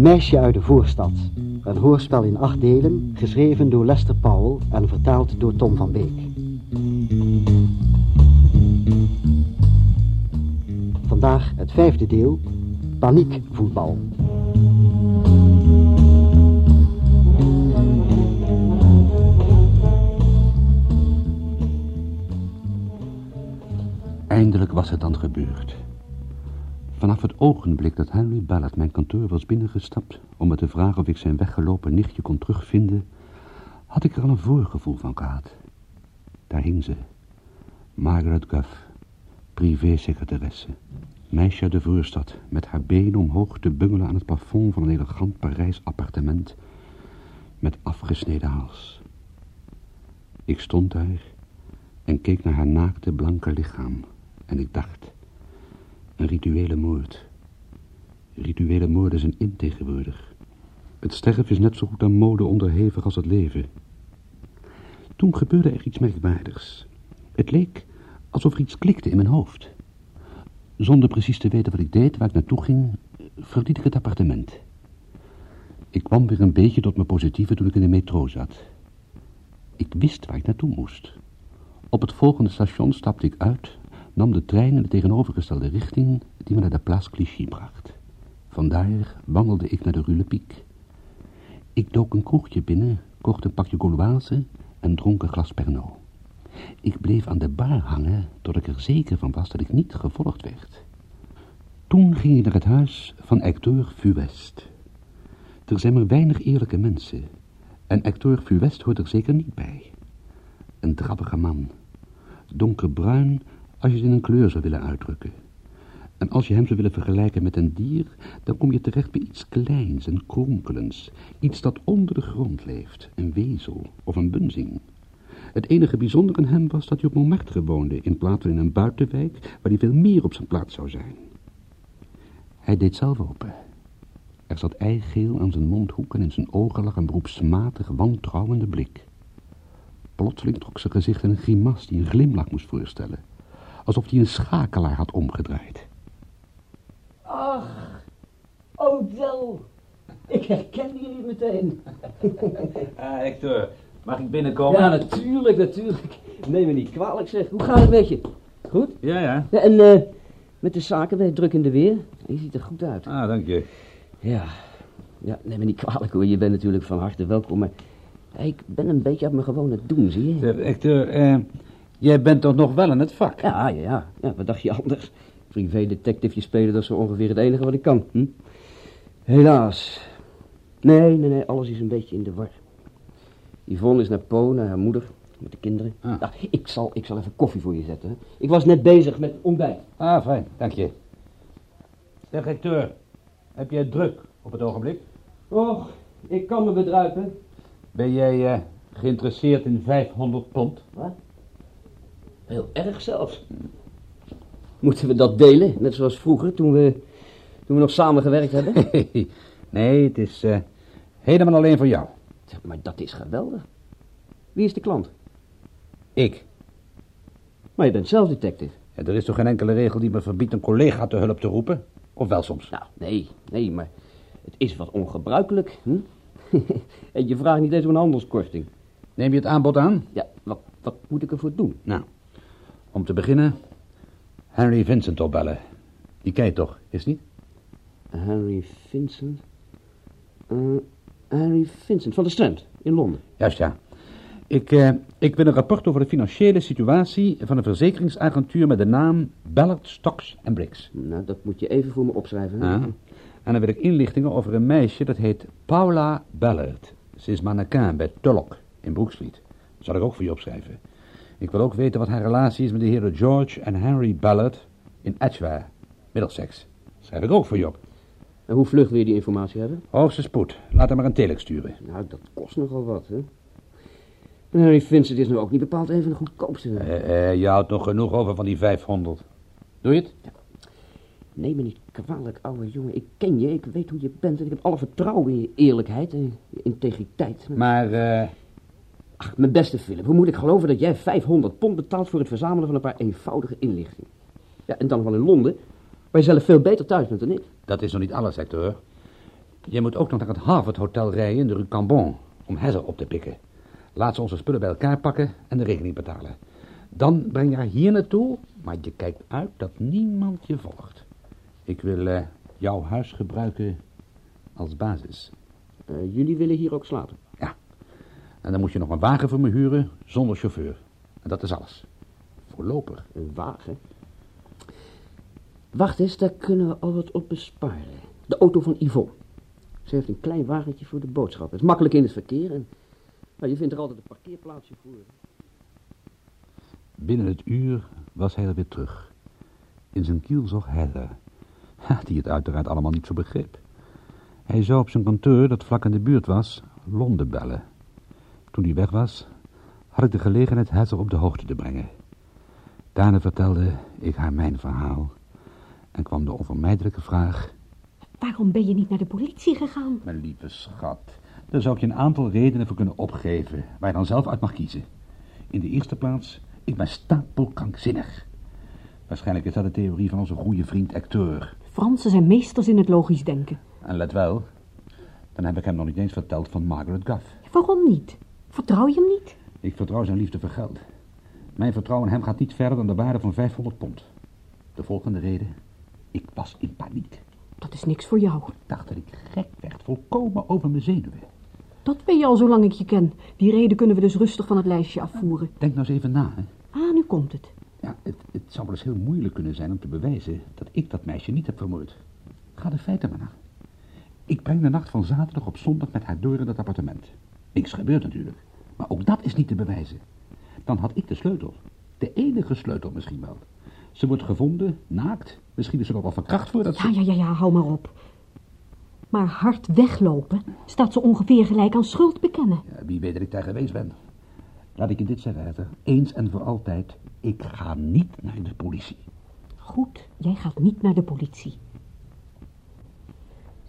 Een meisje uit de voorstad. Een hoorspel in acht delen, geschreven door Lester Powell en vertaald door Tom van Beek. Vandaag het vijfde deel, paniekvoetbal. Eindelijk was het dan gebeurd. Vanaf het ogenblik dat Henry Ballard mijn kantoor was binnengestapt... om me te vragen of ik zijn weggelopen nichtje kon terugvinden... had ik er al een voorgevoel van gehad. Daar hing ze. Margaret Guff, privé-secretaresse. Meisje uit de voorstad, met haar benen omhoog te bungelen aan het plafond van een elegant Parijs appartement... met afgesneden hals. Ik stond daar en keek naar haar naakte blanke lichaam... en ik dacht... Een rituele moord. Rituele moorden zijn in tegenwoordig. Het sterven is net zo goed aan mode onderhevig als het leven. Toen gebeurde er iets merkwaardigs. Het leek alsof er iets klikte in mijn hoofd. Zonder precies te weten wat ik deed, waar ik naartoe ging, verliet ik het appartement. Ik kwam weer een beetje tot mijn positieve toen ik in de metro zat. Ik wist waar ik naartoe moest. Op het volgende station stapte ik uit nam de trein in de tegenovergestelde richting die me naar de Place Clichy bracht. Vandaar wandelde ik naar de Rue Le Pic. Ik dook een kroegje binnen, kocht een pakje Gauloise en dronk een glas Pernod. Ik bleef aan de bar hangen tot ik er zeker van was dat ik niet gevolgd werd. Toen ging ik naar het huis van Hector Fuest. Er zijn maar weinig eerlijke mensen en Hector Fuest hoort er zeker niet bij. Een drabbige man, donkerbruin als je het in een kleur zou willen uitdrukken. En als je hem zou willen vergelijken met een dier, dan kom je terecht bij iets kleins en kronkelends. Iets dat onder de grond leeft, een wezel of een bunzing. Het enige bijzonder aan hem was dat hij op Montmartre woonde, in plaats van in een buitenwijk waar hij veel meer op zijn plaats zou zijn. Hij deed zelf open. Er zat eigeel aan zijn mondhoek en in zijn ogen lag een beroepsmatig wantrouwende blik. Plotseling trok zijn gezicht een grimas die een glimlach moest voorstellen alsof hij een schakelaar had omgedraaid. Ach, Odell, ik herkende je niet meteen. ah, Hector, mag ik binnenkomen? Ja, natuurlijk, natuurlijk. Neem me niet kwalijk zeg. Hoe gaat het met je? Goed? Ja, ja. ja en uh, met de zaken, ben je druk in de weer? Je ziet er goed uit. Ah, dank je. Ja, ja neem me niet kwalijk hoor. Je bent natuurlijk van harte welkom, maar... Ik ben een beetje uit mijn gewone doen, zie je? Hector, eh... Jij bent toch nog wel in het vak? Ja, ja, ja. ja wat dacht je anders? Privé-detective spelen, dat is zo ongeveer het enige wat ik kan. Hm? Helaas. Nee, nee, nee, alles is een beetje in de war. Yvonne is naar Po, naar haar moeder, met de kinderen. Ah. Nou, ik, zal, ik zal even koffie voor je zetten. Ik was net bezig met ontbijt. Ah, fijn, dank je. Zeg, Hector, heb jij druk op het ogenblik? Och, ik kan me bedruipen. Ben jij uh, geïnteresseerd in 500 pond? Wat? Heel erg zelfs. Moeten we dat delen, net zoals vroeger, toen we, toen we nog samen gewerkt hebben? nee, het is uh, helemaal alleen voor jou. Maar dat is geweldig. Wie is de klant? Ik. Maar je bent zelf detective. Ja, er is toch geen enkele regel die me verbiedt een collega te hulp te roepen? Of wel soms? Nou, nee, nee, maar het is wat ongebruikelijk. Hm? en je vraagt niet eens om een handelskorting. Neem je het aanbod aan? Ja, wat, wat moet ik ervoor doen? Nou, om te beginnen, Henry Vincent opbellen. Die ken je toch, is niet? Henry Vincent? Uh, Henry Vincent van de Strand, in Londen. Juist, ja. Ik, uh, ik wil een rapport over de financiële situatie van een verzekeringsagentuur met de naam Ballard Stocks Briggs. Nou, dat moet je even voor me opschrijven. Ah. En dan wil ik inlichtingen over een meisje dat heet Paula Ballard. Ze is mannequin bij Tulloch in Brook Street. Dat zal ik ook voor je opschrijven. Ik wil ook weten wat haar relatie is met de heren George en Henry Ballard in Edgware, Middlesex. Schrijf ik ook voor Job. En hoe vlug wil je die informatie hebben? Hoogste spoed. Laat hem maar een telex sturen. Nou, dat kost nogal wat, hè? Henry Vincent is nu ook niet bepaald een van de goedkoopste. Eh, eh, je houdt nog genoeg over van die 500. Doe je het? Ja. Neem me niet kwalijk, ouwe jongen. Ik ken je, ik weet hoe je bent en ik heb alle vertrouwen in je eerlijkheid en je integriteit. Maar, eh... Ach, mijn beste Philip, hoe moet ik geloven dat jij 500 pond betaalt voor het verzamelen van een paar eenvoudige inlichtingen? Ja, en dan van in Londen, waar je zelf veel beter thuis bent dan ik. Dat is nog niet alles, Hector. Je moet ook nog naar het Harvard Hotel rijden in de rue Cambon om Heather op te pikken. Laat ze onze spullen bij elkaar pakken en de rekening betalen. Dan breng je haar hier naartoe, maar je kijkt uit dat niemand je volgt. Ik wil eh, jouw huis gebruiken als basis. Eh, jullie willen hier ook slapen? En dan moet je nog een wagen voor me huren zonder chauffeur. En dat is alles. Voorlopig. Een wagen? Wacht eens, daar kunnen we al wat op besparen. De auto van Yvonne. Ze heeft een klein wagentje voor de boodschap. Het is makkelijk in het verkeer en nou, je vindt er altijd een parkeerplaatsje voor. Binnen het uur was hij er weer terug. In zijn kiel zag Heather, die het uiteraard allemaal niet zo begreep. Hij zou op zijn kantoor, dat vlak in de buurt was, Londen bellen. Toen hij weg was, had ik de gelegenheid Heather op de hoogte te brengen. Daarna vertelde ik haar mijn verhaal en kwam de onvermijdelijke vraag... Waarom ben je niet naar de politie gegaan? Mijn lieve schat, daar zou ik je een aantal redenen voor kunnen opgeven, waar je dan zelf uit mag kiezen. In de eerste plaats, ik ben stapelkrankzinnig. Waarschijnlijk is dat de theorie van onze goede vriend Hector. Fransen zijn meesters in het logisch denken. En let wel, dan heb ik hem nog niet eens verteld van Margaret Guff. Waarom niet? Vertrouw je hem niet? Ik vertrouw zijn liefde voor geld. Mijn vertrouwen in hem gaat niet verder dan de waarde van 500 pond. De volgende reden, ik was in paniek. Dat is niks voor jou. Ik dacht dat ik gek werd, volkomen over mijn zenuwen. Dat weet je al zolang ik je ken. Die reden kunnen we dus rustig van het lijstje afvoeren. Denk nou eens even na, hè. Ah, nu komt het. Ja, het, het zou wel eens heel moeilijk kunnen zijn om te bewijzen dat ik dat meisje niet heb vermoord. Ga de feiten maar na. Ik breng de nacht van zaterdag op zondag met haar door in dat appartement. Niks gebeurt natuurlijk, maar ook dat is niet te bewijzen. Dan had ik de sleutel. De enige sleutel misschien wel. Ze wordt gevonden, naakt. Misschien is ze nog wel verkracht voordat ze... Ja, ja, ja, ja, hou maar op. Maar hard weglopen staat ze ongeveer gelijk aan schuld bekennen. Ja, wie weet dat ik daar geweest ben. Laat ik je dit zeggen, Heather. Eens en voor altijd. Ik ga niet naar de politie. Goed, jij gaat niet naar de politie.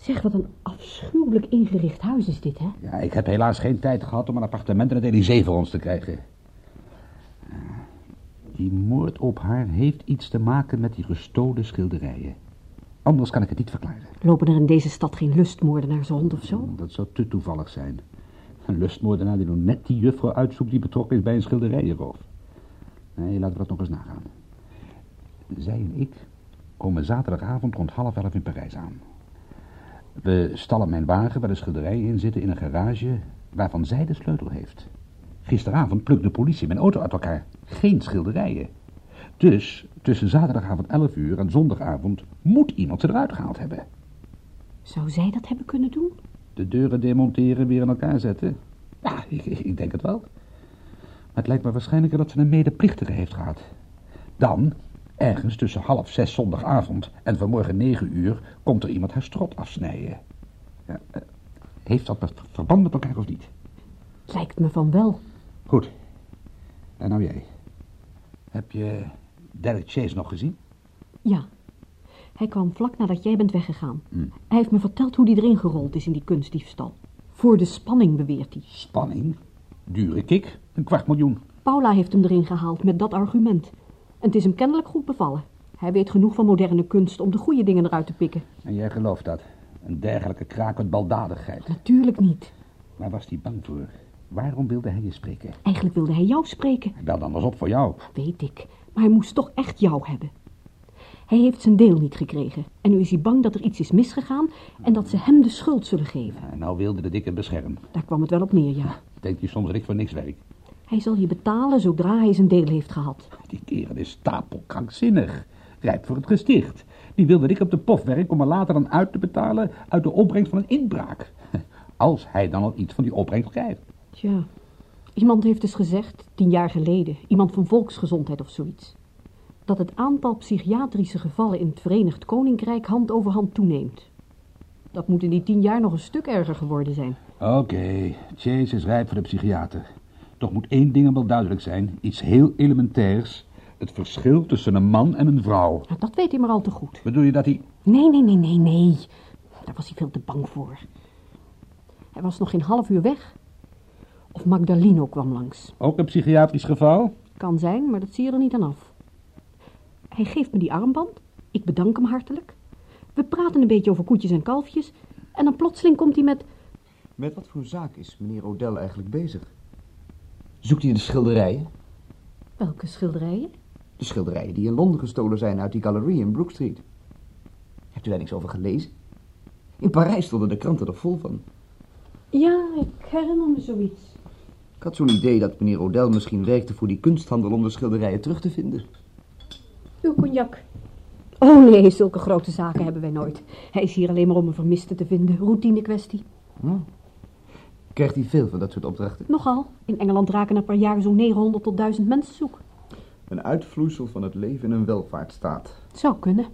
Zeg, wat een afschuwelijk ingericht huis is dit, hè? Ja, ik heb helaas geen tijd gehad om een appartement in het Elysée voor ons te krijgen. Die moord op haar heeft iets te maken met die gestolen schilderijen. Anders kan ik het niet verklaren. Lopen er in deze stad geen lustmoordenaars rond of zo? Dat zou te toevallig zijn. Een lustmoordenaar die nog net die juffrouw uitzoekt die betrokken is bij een schilderijenroof. Nee, laten we dat nog eens nagaan. Zij en ik komen zaterdagavond rond half elf in Parijs aan. We stallen mijn wagen waar de schilderijen in zitten in een garage waarvan zij de sleutel heeft. Gisteravond plukt de politie mijn auto uit elkaar. Geen schilderijen. Dus tussen zaterdagavond 11 uur en zondagavond moet iemand ze eruit gehaald hebben. Zou zij dat hebben kunnen doen? De deuren demonteren, weer in elkaar zetten? Ja, ik, ik denk het wel. Maar het lijkt me waarschijnlijker dat ze een medeplichtige heeft gehad. Dan, ergens tussen half zes zondagavond en vanmorgen negen uur, komt er iemand haar strot afsnijden. Ja, eh, heeft dat verband met elkaar of niet? Lijkt me van wel. Goed. En nou jij. Heb je Derek Chase nog gezien? Ja. Hij kwam vlak nadat jij bent weggegaan. Hij heeft me verteld hoe hij erin gerold is in die kunstdiefstal. Voor de spanning, beweert hij. Spanning? Dure kik? Een kwart miljoen. Paula heeft hem erin gehaald met dat argument. En het is hem kennelijk goed bevallen. Hij weet genoeg van moderne kunst om de goede dingen eruit te pikken. En jij gelooft dat? Een dergelijke krakend baldadigheid. Natuurlijk niet. Waar was hij bang voor? Waarom wilde hij je spreken? Eigenlijk wilde hij jou spreken. Bel dan eens op voor jou. Weet ik. Maar hij moest toch echt jou hebben. Hij heeft zijn deel niet gekregen. En nu is hij bang dat er iets is misgegaan en dat ze hem de schuld zullen geven. En nou wilde de dikke bescherm. Daar kwam het wel op neer, ja. Denkt hij soms dat ik voor niks werk? Hij zal je betalen zodra hij zijn deel heeft gehad. Die kerel is stapelkrankzinnig. Rijp voor het gesticht. Die wil dat ik op de pof werk om er later dan uit te betalen uit de opbrengst van een inbraak. Als hij dan al iets van die opbrengst krijgt. Tja, iemand heeft dus gezegd, tien jaar geleden, iemand van volksgezondheid of zoiets, dat het aantal psychiatrische gevallen in het Verenigd Koninkrijk hand over hand toeneemt. Dat moet in die tien jaar nog een stuk erger geworden zijn. Oké, Chase is rijp voor de psychiater. Toch moet één ding wel duidelijk zijn, iets heel elementairs. Het verschil tussen een man en een vrouw. Nou, dat weet hij maar al te goed. Bedoel je dat hij... Nee, nee, nee, nee, nee. Daar was hij veel te bang voor. Hij was nog geen half uur weg. Of Magdaleno kwam langs. Ook een psychiatrisch geval? Kan zijn, maar dat zie je er niet aan af. Hij geeft me die armband. Ik bedank hem hartelijk. We praten een beetje over koetjes en kalfjes. En dan plotseling komt hij met... Met wat voor zaak is meneer Odell eigenlijk bezig? Zoekt hij de schilderijen? Welke schilderijen? De schilderijen die in Londen gestolen zijn uit die galerie in Brook Street. Hebt u daar niks over gelezen? In Parijs stonden de kranten er vol van. Ja, ik herinner me zoiets. Ik had zo'n idee dat meneer Odell misschien werkte voor die kunsthandel om de schilderijen terug te vinden. Uw cognac. Oh nee, zulke grote zaken hebben wij nooit. Hij is hier alleen maar om een vermiste te vinden. Routine kwestie. Hm. Krijgt hij veel van dat soort opdrachten? Nogal. In Engeland raken er per jaar zo'n 900 tot 1000 mensen zoek. Een uitvloeisel van het leven in een welvaartsstaat. Zou kunnen.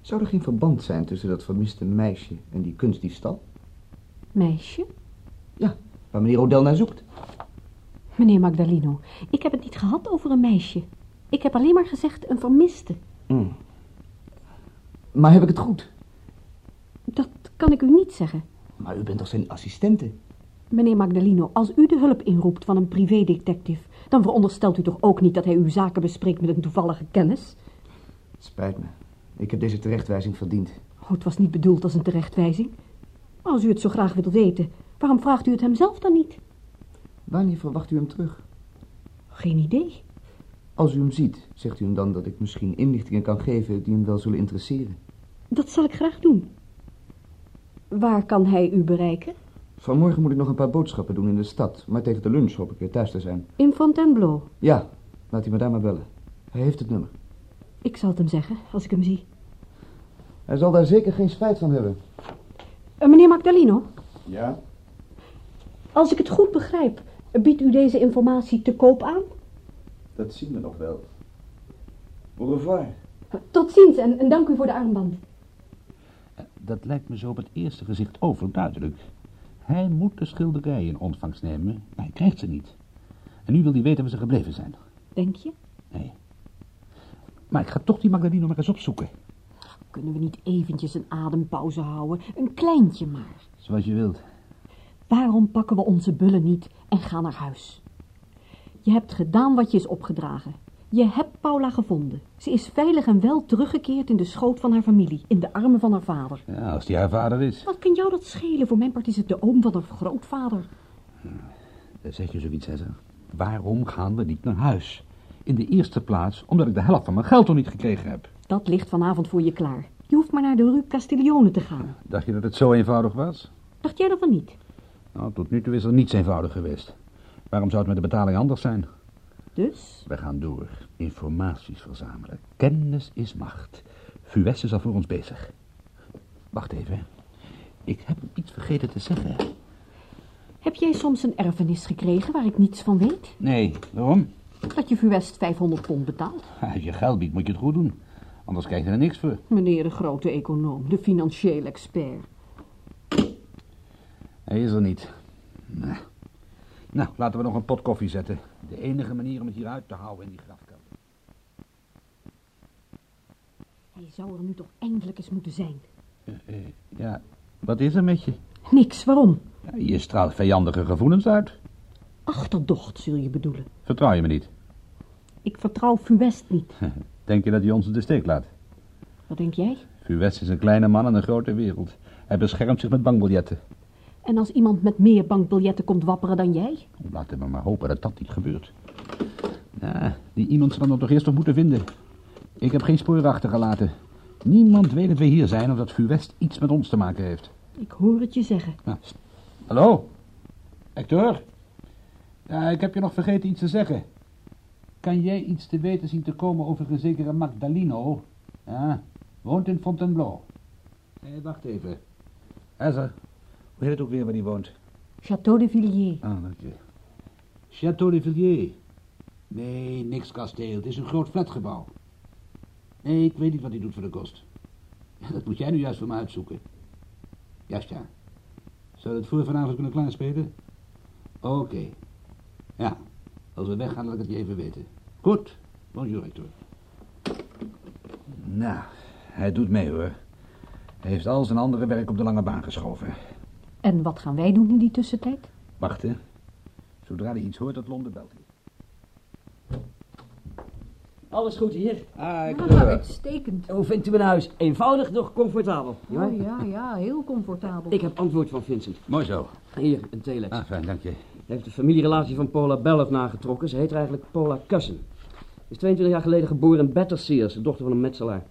Zou er geen verband zijn tussen dat vermiste meisje en die kunstdiefstal? Meisje? Ja, waar meneer Odell naar zoekt. Meneer Magdalino, ik heb het niet gehad over een meisje. Ik heb alleen maar gezegd een vermiste. Hm. Maar heb ik het goed? Dat kan ik u niet zeggen. Maar u bent toch zijn assistente? Meneer Magdalino, als u de hulp inroept van een privédetective... dan veronderstelt u toch ook niet dat hij uw zaken bespreekt met een toevallige kennis? Het spijt me. Ik heb deze terechtwijzing verdiend. Oh, het was niet bedoeld als een terechtwijzing. Maar als u het zo graag wilt weten, waarom vraagt u het hem zelf dan niet? Wanneer verwacht u hem terug? Geen idee. Als u hem ziet, zegt u hem dan dat ik misschien inlichtingen kan geven die hem wel zullen interesseren. Dat zal ik graag doen. Waar kan hij u bereiken? Vanmorgen moet ik nog een paar boodschappen doen in de stad, maar tegen de lunch hoop ik weer thuis te zijn. In Fontainebleau. Ja, laat hij me daar maar bellen. Hij heeft het nummer. Ik zal het hem zeggen, als ik hem zie. Hij zal daar zeker geen spijt van hebben. Uh, meneer Magdalino, Ja? als ik het goed begrijp, biedt u deze informatie te koop aan? Dat zien we nog wel. Au revoir. Tot ziens en, en dank u voor de armband. Dat lijkt me zo op het eerste gezicht overduidelijk. Hij moet de schilderijen in ontvangst nemen, maar hij krijgt ze niet. En nu wil hij weten waar ze gebleven zijn. Denk je? Nee. Maar ik ga toch die Magdaleno maar eens opzoeken. Kunnen we niet eventjes een adempauze houden? Een kleintje maar. Zoals je wilt. Waarom pakken we onze bullen niet en gaan naar huis? Je hebt gedaan wat je is opgedragen. Je hebt Paula gevonden. Ze is veilig en wel teruggekeerd in de schoot van haar familie, in de armen van haar vader. Ja, als die haar vader is. Wat kan jou dat schelen? Voor mijn part is het de oom van haar grootvader. Dan zeg je zoiets, Cesar. Waarom gaan we niet naar huis? In de eerste plaats omdat ik de helft van mijn geld nog niet gekregen heb. Dat ligt vanavond voor je klaar. Je hoeft maar naar de Rue Castiglione te gaan. Dacht je dat het zo eenvoudig was? Dacht jij daarvan niet? Nou, tot nu toe is er niets eenvoudig geweest. Waarom zou het met de betaling anders zijn? Dus? We gaan door. Informaties verzamelen. Kennis is macht. Fues is al voor ons bezig. Wacht even. Ik heb iets vergeten te zeggen. Heb jij soms een erfenis gekregen waar ik niets van weet? Nee, waarom? Dat je Vuest 500 pond betaalt? Als je geld biedt, moet je het goed doen. Anders krijg je er niks voor. Meneer de grote econoom, de financieel expert. Hij is er niet. Nou. Nou, laten we nog een pot koffie zetten. De enige manier om het hier uit te houden in die grafkamp. Hij zou er nu toch eindelijk eens moeten zijn. Uh, uh, ja, wat is er met je? Niks, waarom? Ja, je straalt vijandige gevoelens uit. Achterdocht, zul je bedoelen. Vertrouw je me niet? Ik vertrouw Fuest niet. Denk je dat hij ons in de steek laat? Wat denk jij? Fuest is een kleine man in een grote wereld. Hij beschermt zich met bankbiljetten. En als iemand met meer bankbiljetten komt wapperen dan jij? Laten we maar hopen dat dat niet gebeurt. Ja, die iemand zal dan toch eerst nog moeten vinden. Ik heb geen spoor achtergelaten. Niemand weet dat we hier zijn of dat Fuest iets met ons te maken heeft. Ik hoor het je zeggen. Nou, hallo? Hector? Ja, ik heb je nog vergeten iets te zeggen. Kan jij iets te weten zien te komen over een zekere Magdalino? Ja, woont in Fontainebleau. Nee, wacht even. Ezra, hoe heet het ook weer waar hij woont? Château de Villiers. Ah, dank je. Château de Villiers. Nee, niks kasteel. Het is een groot flatgebouw. Nee, ik weet niet wat hij doet voor de kost. Dat moet jij nu juist voor me uitzoeken. Juist, ja. Zou het voor vanavond kunnen klaarspelen? Oké. Okay. Ja, als we weggaan, laat ik het je even weten. Goed. Bonjour, Hector. Nou, hij doet mee, hoor. Hij heeft al zijn andere werk op de lange baan geschoven. En wat gaan wij doen in die tussentijd? Wachten. Zodra hij iets hoort, dat Londen belt hij. Alles goed hier? Ah, ik... Ah, uitstekend. Hoe vindt u mijn huis? Eenvoudig, doch comfortabel. Ja? Oh ja, ja, heel comfortabel. Ik heb antwoord van Vincent. Mooi zo. Hier, een telex. Ah, fijn, dank je. Hij heeft de familierelatie van Paula Belloff nagetrokken. Ze heet eigenlijk Paula Cousin. Is 22 jaar geleden geboren in Batterseers, de dochter van een metselaar.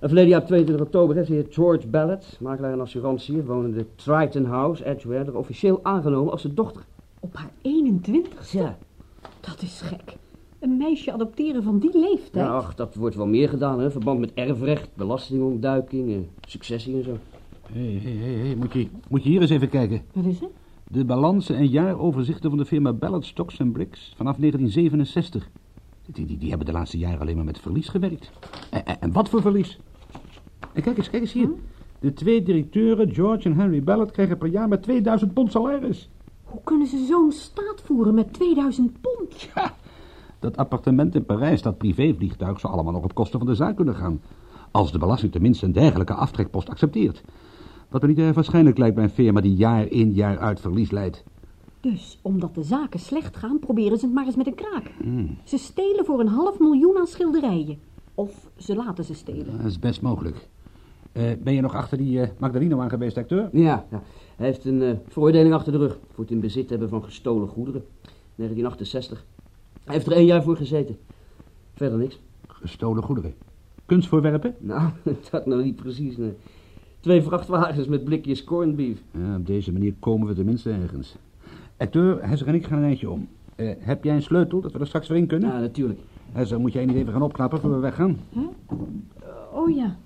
En verleden jaar op 22 oktober heeft hij George Ballard, makelaar in assurantie, wonende Triton House, Edgware, er officieel aangenomen als zijn dochter. Op haar 21 Ja, Dat is gek. Een meisje adopteren van die leeftijd? nou, ach, dat wordt wel meer gedaan, hè. Verband met erfrecht, belastingontduiking, eh, successie en zo. Hé, hé, hé, hé, moet je, moet je hier eens even kijken. Wat is het? De balansen en jaaroverzichten van de firma Ballard Stocks Bricks vanaf 1967. Die, die, die hebben de laatste jaren alleen maar met verlies gewerkt. En, en, en wat voor verlies? En kijk eens, kijk eens hier. De twee directeuren, George en Henry Ballard, krijgen per jaar met 2000 pond salaris. Hoe kunnen ze zo'n staat voeren met 2000 pond? Ja, dat appartement in Parijs, dat privévliegtuig, zou allemaal nog op kosten van de zaak kunnen gaan. Als de belasting tenminste een dergelijke aftrekpost accepteert. Wat me niet erg waarschijnlijk lijkt bij een firma die jaar in jaar uit verlies leidt. Dus omdat de zaken slecht gaan, proberen ze het maar eens met een kraak. Ze stelen voor een half miljoen aan schilderijen. Of ze laten ze stelen. Dat is best mogelijk. Eh, ben je nog achter die eh Magdaleno aan geweest, acteur? Ja, ja. hij heeft een eh, veroordeling achter de rug voor het in bezit hebben van gestolen goederen. 1968. Hij heeft er één jaar voor gezeten. Verder niks. Gestolen goederen. Kunstvoorwerpen? Nou, dat nou niet precies, nee. Twee vrachtwagens met blikjes corned beef. Ja, op deze manier komen we tenminste ergens. Acteur, Hesser en ik gaan een eindje om. Eh, heb jij een sleutel dat we er straks weer in kunnen? Ja, natuurlijk. Hesser, moet jij niet even gaan opknappen voor we weggaan? Oh ja.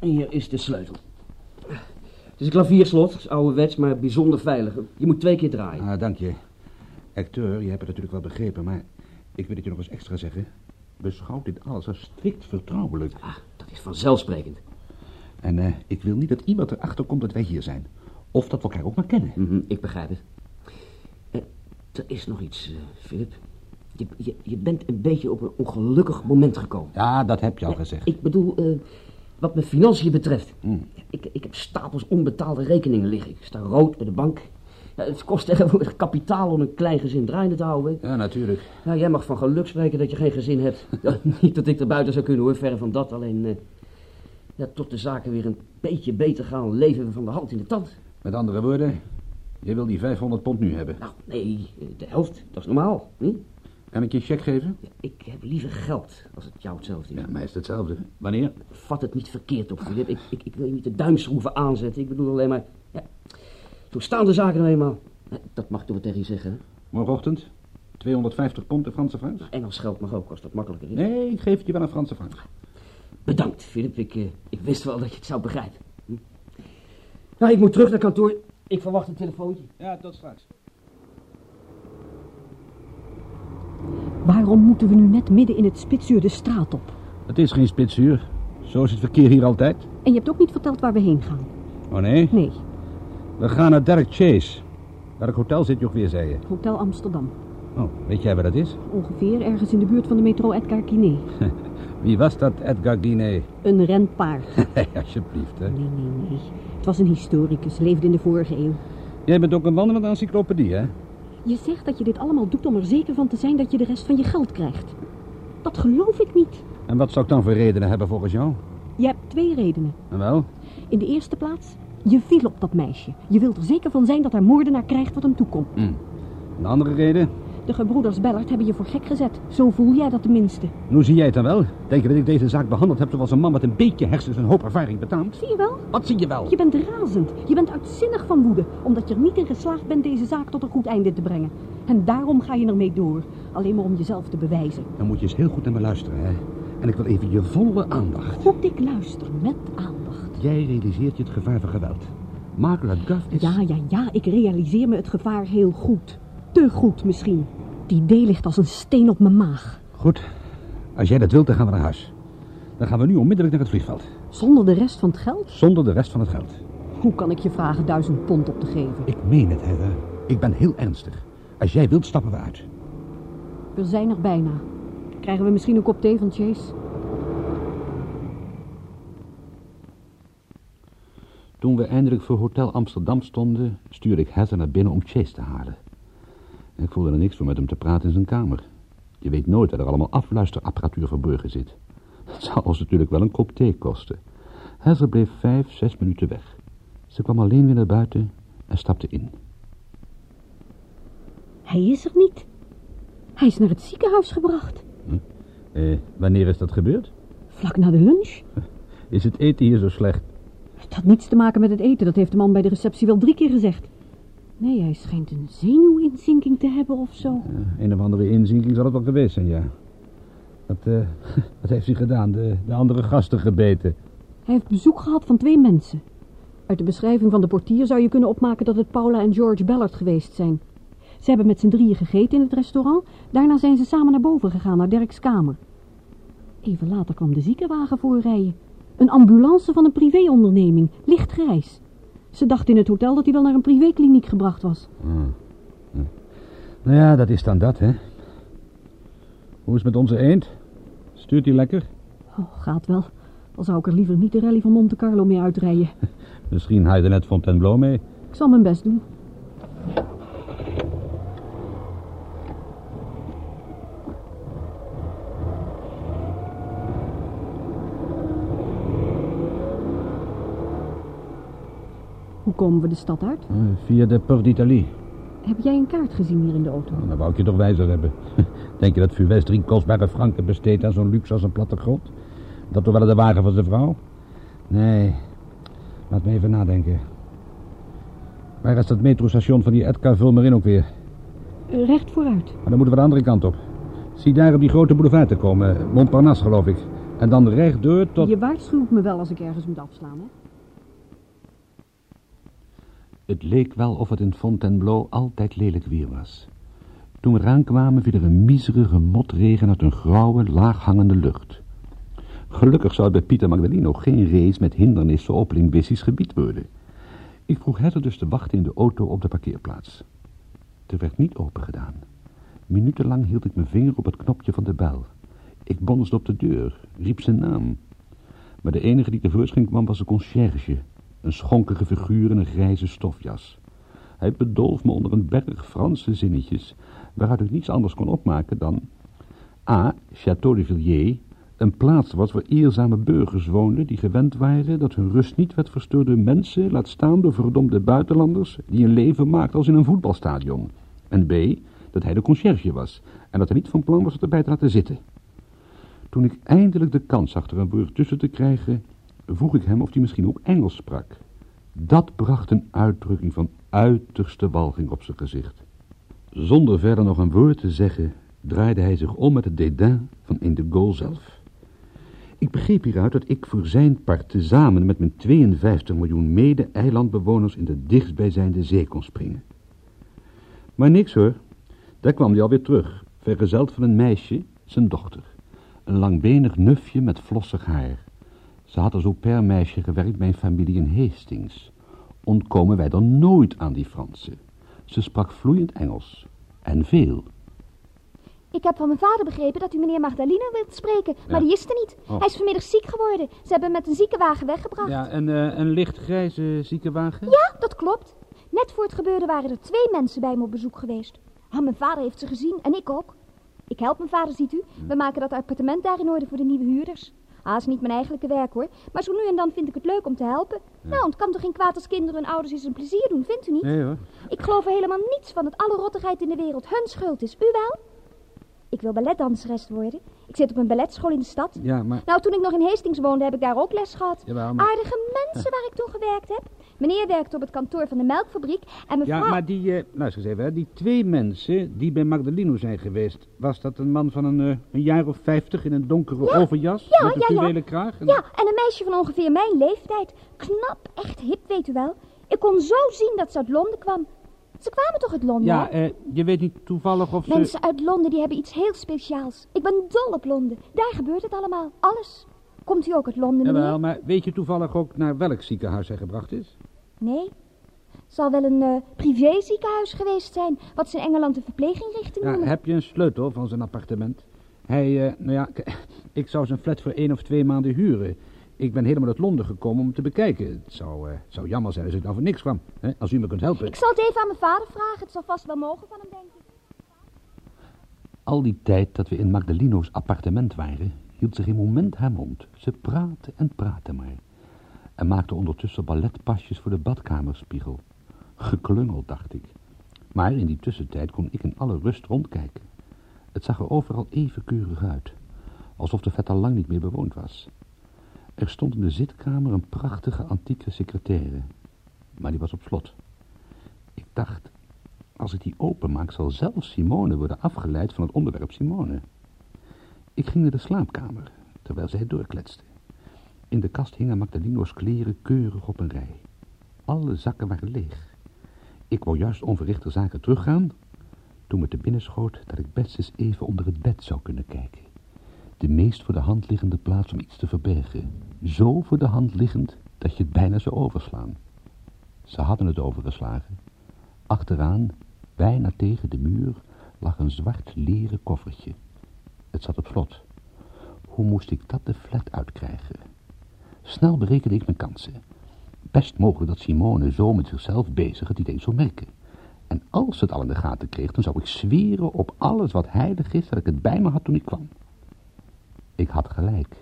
Hier is de sleutel. Het is een klavierslot, het is ouderwets, maar bijzonder veilig. Je moet twee keer draaien. Ah, dank je. Acteur, je hebt het natuurlijk wel begrepen, maar ik wil het je nog eens extra zeggen. Beschouw dit alles als strikt vertrouwelijk. Ah, dat is vanzelfsprekend. En eh, ik wil niet dat iemand erachter komt dat wij hier zijn. Of dat we elkaar ook maar kennen. Mhm, ik begrijp het. Er is nog iets, eh, Philip. Je, je, je bent een beetje op een ongelukkig moment gekomen. Ja, dat heb je al Ja, gezegd. Ik bedoel, eh, wat mijn financiën betreft. Mm. Ik, ik heb stapels onbetaalde rekeningen liggen. Ik sta rood bij de bank. Ja, het kost tegenwoordig kapitaal om een klein gezin draaiende te houden. Ja, natuurlijk. Nou, jij mag van geluk spreken dat je geen gezin hebt. Ja, niet dat ik er buiten zou kunnen hoor, verre van dat. Alleen, eh, ja, tot de zaken weer een beetje beter gaan, leven we van de hand in de tand. Met andere woorden, je wil die 500 pond nu hebben. Nou, nee, de helft, dat is normaal. Niet? Kan ik je een cheque geven? Ja, ik heb liever geld, als het jou hetzelfde is. Ja, mij is het hetzelfde. Wanneer? Vat het niet verkeerd op, Filip. Ik, ik, ik wil je niet de duimschroeven aanzetten. Ik bedoel alleen maar... Ja, zo staan de zaken nou eenmaal. Eh, Dat mag ik toch tegen je zeggen, hè? Morgenochtend? 250 pond in Franse francs? Engels geld mag ook, als dat makkelijker is. Nee, ik geef het je wel een Franse francs. Bedankt, Filip. Ik, eh, ik wist wel dat je het zou begrijpen. Hm? Nou, ik moet terug naar kantoor. Ik verwacht een telefoontje. Ja, tot straks. Waarom moeten we nu net midden in het spitsuur de straat op? Het is geen spitsuur. Zo is het verkeer hier altijd. En je hebt ook niet verteld waar we heen gaan. Oh nee? Nee, We gaan naar Derek Chase. Welk hotel zit je ook weer, zei je? Hotel Amsterdam. Oh, weet jij waar dat is? Ongeveer ergens in de buurt van de metro Edgar Quinet. Wie was dat, Edgar Guinet? Een renpaard. Alsjeblieft, hè. Nee, nee, nee. Het was een historicus, leefde in de vorige eeuw. Jij bent ook een wandelende encyclopedie, hè? Je zegt dat je dit allemaal doet om er zeker van te zijn dat je de rest van je geld krijgt. Dat geloof ik niet. En wat zou ik dan voor redenen hebben volgens jou? Je hebt twee redenen. En wel? In de eerste plaats, je viel op dat meisje. Je wilt er zeker van zijn dat haar moordenaar krijgt wat hem toekomt. Een andere reden? De gebroeders Bellard hebben je voor gek gezet. Zo voel jij dat tenminste. En Hoe zie jij het dan wel? Denk je dat ik deze zaak behandeld heb zoals een man met een beetje hersens en een hoop ervaring betaamt? Zie je wel? Wat zie je wel? Je bent razend. Je bent uitzinnig van woede. Omdat je er niet in geslaagd bent deze zaak tot een goed einde te brengen. En daarom ga je ermee door. Alleen maar om jezelf te bewijzen. Dan moet je eens heel goed naar me luisteren, hè? En ik wil even je volle aandacht. Goed, ik luister met aandacht. Jij realiseert je het gevaar van geweld. Margaret Guff is... Ja, ja, ja, ik realiseer me het gevaar heel goed. Te goed misschien. Die idee ligt als een steen op mijn maag. Goed. Als jij dat wilt, dan gaan we naar huis. Dan gaan we nu onmiddellijk naar het vliegveld. Zonder de rest van het geld? Zonder de rest van het geld. Hoe kan ik je vragen duizend pond op te geven? Ik meen het, Heather. Ik ben heel ernstig. Als jij wilt, stappen we uit. We zijn er bijna. Krijgen we misschien een kop thee van Chase? Toen we eindelijk voor Hotel Amsterdam stonden, stuurde ik Heather naar binnen om Chase te halen. Ik voelde er niks voor met hem te praten in zijn kamer. Je weet nooit waar er allemaal afluisterapparatuur verborgen zit. Het zou ons natuurlijk wel een kop thee kosten. Hazel bleef vijf, zes minuten weg. Ze kwam alleen weer naar buiten en stapte in. Hij is er niet. Hij is naar het ziekenhuis gebracht. Eh, wanneer is dat gebeurd? Vlak na de lunch. Is het eten hier zo slecht? Het had niets te maken met het eten, dat heeft de man bij de receptie wel drie keer gezegd. Nee, hij schijnt een zenuwinzinking te hebben of zo. Eh, een of andere inzinking zal het wel geweest zijn, ja. Wat, eh, wat heeft hij gedaan? De, de andere gasten gebeten? Hij heeft bezoek gehad van twee mensen. Uit de beschrijving van de portier zou je kunnen opmaken dat het Paula en George Ballard geweest zijn. Ze hebben met z'n drieën gegeten in het restaurant. Daarna zijn ze samen naar boven gegaan, naar Dirks kamer. Even later kwam de ziekenwagen voorrijden. Een ambulance van een privéonderneming, licht grijs. Ze dacht in het hotel dat hij wel naar een privékliniek gebracht was. Nou ja, dat is dan dat, hè. Hoe is het met onze eend? Stuurt hij lekker? Oh, gaat wel. Al zou ik er liever niet de rally van Monte Carlo mee uitrijden. Misschien haal je er net Fontainebleau mee. Ik zal mijn best doen. Hoe komen we de stad uit? Eh, via de Port d'Italie. Heb jij een kaart gezien hier in de auto? Nou, dan wou ik je toch wijzer hebben. Denk je dat Fuves drie kostbare franken besteedt aan zo'n luxe als een platte grot? Dat toch wel de wagen van zijn vrouw? Nee, laat me even nadenken. Waar is dat metrostation van die Edgar Vulmerin ook weer? Recht vooruit. Maar dan moeten we de andere kant op. Zie daar op die grote boulevard te komen. Montparnasse, geloof ik. En dan rechtdoor tot... Je waarschuwt me wel als ik ergens moet afslaan, hè? Het leek wel of het in Fontainebleau altijd lelijk weer was. Toen we eraan kwamen viel er een miserige motregen uit een grauwe, laaghangende lucht. Gelukkig zou bij Pieter Magdalino geen race met hindernissen op linguistisch gebied worden. Ik vroeg Heather dus te wachten in de auto op de parkeerplaats. Er werd niet opengedaan. Minutenlang hield ik mijn vinger op het knopje van de bel. Ik bonsde op de deur, riep zijn naam. Maar de enige die tevoorschijn kwam was de conciërge, een schonkige figuur in een grijze stofjas. Hij bedolf me onder een berg Franse zinnetjes, waaruit ik niets anders kon opmaken dan... A. Château de Villiers, een plaats was waar eerzame burgers woonden die gewend waren dat hun rust niet werd verstoord door mensen, laat staan door verdomde buitenlanders, die een leven maakten als in een voetbalstadion. En B. dat hij de conciërge was en dat hij niet van plan was erbij te laten zitten. Toen ik eindelijk de kans zag er een woord tussen te krijgen, vroeg ik hem of hij misschien ook Engels sprak. Dat bracht een uitdrukking van uiterste walging op zijn gezicht. Zonder verder nog een woord te zeggen, draaide hij zich om met het dédain van in de goal zelf. Ik begreep hieruit dat ik voor zijn part tezamen met mijn 52 miljoen mede-eilandbewoners in de dichtstbijzijnde zee kon springen. Maar niks hoor, daar kwam hij alweer terug, vergezeld van een meisje, zijn dochter. Een langbenig nufje met flossig haar. Ze had als au meisje gewerkt bij een familie in Hastings. Ontkomen wij dan nooit aan die Fransen. Ze sprak vloeiend Engels. En veel. Ik heb van mijn vader begrepen dat u meneer Magdalena wilt spreken, maar die is er niet. Oh. Hij is vanmiddag ziek geworden. Ze hebben hem met een ziekenwagen weggebracht. Ja, een, eh, een lichtgrijze ziekenwagen? Ja, dat klopt. Net voor het gebeurde waren er twee mensen bij me op bezoek geweest. Ah, mijn vader heeft ze gezien en ik ook. Ik help mijn vader, ziet u. We maken dat appartement daar in orde voor de nieuwe huurders. Ah, is niet mijn eigenlijke werk hoor. Maar zo nu en dan vind ik het leuk om te helpen. Nou, het kan toch geen kwaad als kinderen hun ouders eens een plezier doen, vindt u niet? Nee hoor. Ik geloof er helemaal niets van dat alle rottigheid in de wereld hun schuld is. U wel? Ik wil balletdanseres worden. Ik zit op een balletschool in de stad. Ja, maar... Nou, toen ik nog in Hastings woonde, heb ik daar ook les gehad. Jawel, maar... Aardige mensen waar ik toen gewerkt heb. Meneer werkte op het kantoor van de melkfabriek en mevrouw... Ja, maar die, eh luister eens even, hè. die twee mensen die bij Magdaleno zijn geweest, was dat een man van een, eh, een jaar of vijftig in een donkere Ja, overjas ja, met een ja, ja. kraag? En- Ja, en een meisje van ongeveer mijn leeftijd. Knap, echt hip, weet u wel. Ik kon zo zien dat ze uit Londen kwam. Ze kwamen toch uit Londen, Ja, eh, je weet niet toevallig of ze... Mensen uit Londen die hebben iets heel speciaals. Ik ben dol op Londen. Daar gebeurt het allemaal. Alles. Komt u ook uit Londen, meneer? Jawel, maar weet je toevallig ook naar welk ziekenhuis hij gebracht is? Nee. Zal wel een eh privéziekenhuis geweest zijn, wat ze in Engeland een verpleeginrichting Ja, noemen. heb je een sleutel van zijn appartement? Hij, eh, nou ja, ik zou zijn flat voor één of twee maanden huren. Ik ben helemaal uit Londen gekomen om te bekijken. Het zou, eh, zou jammer zijn als ik nou voor niks kwam. Hè? Als u me kunt helpen. Ik zal het even aan mijn vader vragen. Het zal vast wel mogen van hem, denk ik. Al die tijd dat we in Magdalino's appartement waren, hield ze geen moment haar mond. Ze praatte en praatte maar. En maakte ondertussen balletpasjes voor de badkamerspiegel. Geklungeld, dacht ik. Maar in die tussentijd kon ik in alle rust rondkijken. Het zag er overal even keurig uit. Alsof de vet al lang niet meer bewoond was. Er stond in de zitkamer een prachtige antieke secretaire. Maar die was op slot. Ik dacht, als ik die openmaak zal zelfs Simone worden afgeleid van het onderwerp Simone. Ik ging naar de slaapkamer, terwijl zij doorkletste. In de kast hingen Magdalino's kleren keurig op een rij. Alle zakken waren leeg. Ik wou juist onverrichte zaken teruggaan, toen me te binnen schoot dat ik best eens even onder het bed zou kunnen kijken. De meest voor de hand liggende plaats om iets te verbergen. Zo voor de hand liggend dat je het bijna zou overslaan. Ze hadden het overgeslagen. Achteraan, bijna tegen de muur, lag een zwart leren koffertje. Het zat op slot. Hoe moest ik dat de flat uitkrijgen? Snel berekende ik mijn kansen. Best mogelijk dat Simone zo met zichzelf bezig het eens zou merken. En als ze het al in de gaten kreeg, dan zou ik zweren op alles wat heilig is dat ik het bij me had toen ik kwam. Ik had gelijk.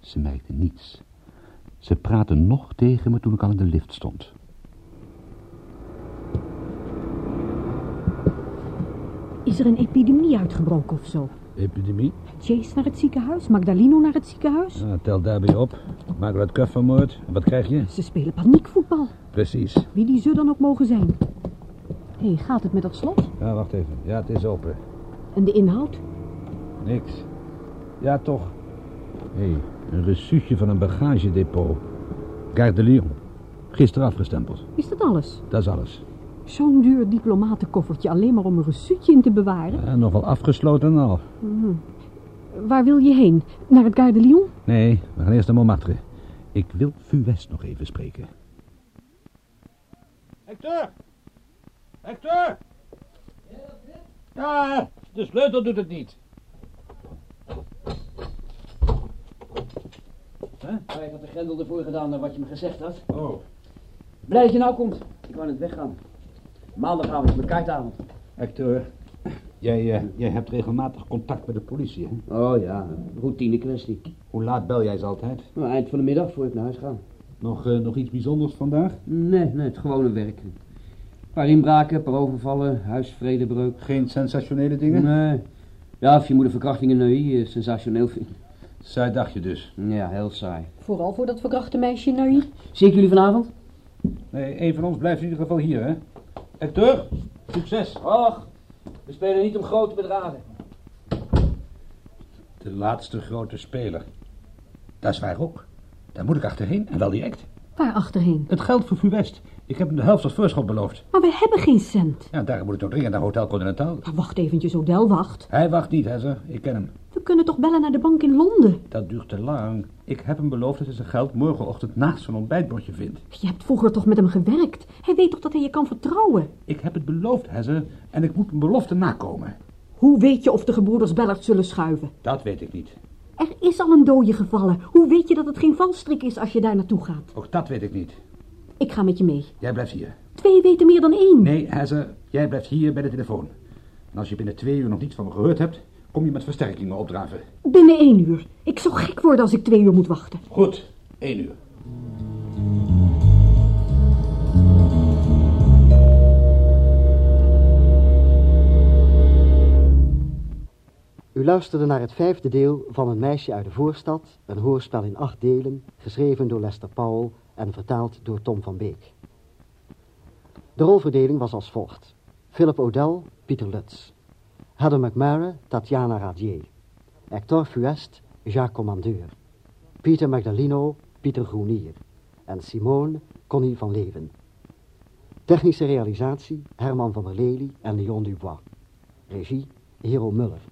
Ze merkte niets. Ze praatte nog tegen me toen ik al in de lift stond. Is er een epidemie uitgebroken of zo? Epidemie? Chase naar het ziekenhuis, Magdalino naar het ziekenhuis. Nou, tel daarbij op. Margaret Cuff vermoord. Wat krijg je? Ze spelen paniekvoetbal. Precies. Wie die ze dan ook mogen zijn. Hé, hey, gaat het met dat slot? Ja, wacht even. Ja, het is open. En de inhoud? Niks. Ja, toch. Hé, hey, een reçuutje van een bagagedepot. Gare de Lyon. Gisteren afgestempeld. Is dat alles? Dat is alles. Zo'n duur diplomatenkoffertje alleen maar om een reçuutje in te bewaren? Ja, nogal afgesloten en al. Mm. Waar wil je heen? Naar het Gare de Lyon? Nee, we gaan eerst naar Montmartre. Ik wil Fuest nog even spreken. Hector! Hector! Ja, de sleutel doet het niet. Huh? Oh, ik had de grendel ervoor gedaan naar wat je me gezegd had. Oh. Blij dat je nou komt. Ik wou net weggaan. Maandagavond is mijn kaartavond. Hector, jij, uh, jij hebt regelmatig contact met de politie, hè? Oh ja, routine kwestie. Hoe laat bel jij ze altijd? Nou, eind van de middag, voor ik naar huis ga. Nog, uh, nog iets bijzonders vandaag? Nee, nee, het gewone werk. Een paar inbraken, een paar overvallen, huisvredebreuk. Geen sensationele dingen? Nee. Ja, of je moet de verkrachting in Neuilly uh, sensationeel vinden. Saai dagje dus? Ja, heel saai. Vooral voor dat verkrachte meisje in Neuilly. Zie ik jullie vanavond? Nee, een van ons blijft in ieder geval hier, hè? Hector, succes. Och, we spelen niet om grote bedragen. De laatste grote speler. Dat is waar ook. Daar moet ik achterheen en wel direct. Waar achterheen? Het geld voor Fuest. Ik heb hem de helft als voorschot beloofd. Maar we hebben geen cent. Ja, daarom moet ik nog dringend naar Hotel Continental. Maar wacht eventjes, Odell wacht. Hij wacht niet, Hezzer. Ik ken hem. We kunnen toch bellen naar de bank in Londen? Dat duurt te lang. Ik heb hem beloofd dat hij zijn geld morgenochtend naast zijn ontbijtbordje vindt. Je hebt vroeger toch met hem gewerkt? Hij weet toch dat hij je kan vertrouwen? Ik heb het beloofd, Hezzer, en ik moet mijn belofte nakomen. Hoe weet je of de gebroeders Bellard zullen schuiven? Dat weet ik niet. Er is al een dode gevallen. Hoe weet je dat het geen valstrik is als je daar naartoe gaat? Ook dat weet ik niet. Ik ga met je mee. Jij blijft hier. Twee weten meer dan één. Nee, Hezzer, jij blijft hier bij de telefoon. En als je binnen twee uur nog niets van me gehoord hebt, kom je met versterkingen opdraven. Binnen één uur. Ik zou gek worden als ik twee uur moet wachten. Goed, één uur. U luisterde naar het vijfde deel van Een meisje uit de voorstad, een hoorspel in acht delen, geschreven door Lester Powell en vertaald door Tom van Beek. De rolverdeling was als volgt. Philip O'Dell, Pieter Lutz. Heather McMurray, Tatiana Radier. Hector Fuest, Jacques Commandeur. Pieter Magdalino, Pieter Groenier. En Simone, Connie van Leven. Technische realisatie, Herman van der Lely en Leon Dubois. Regie, Hero Muller.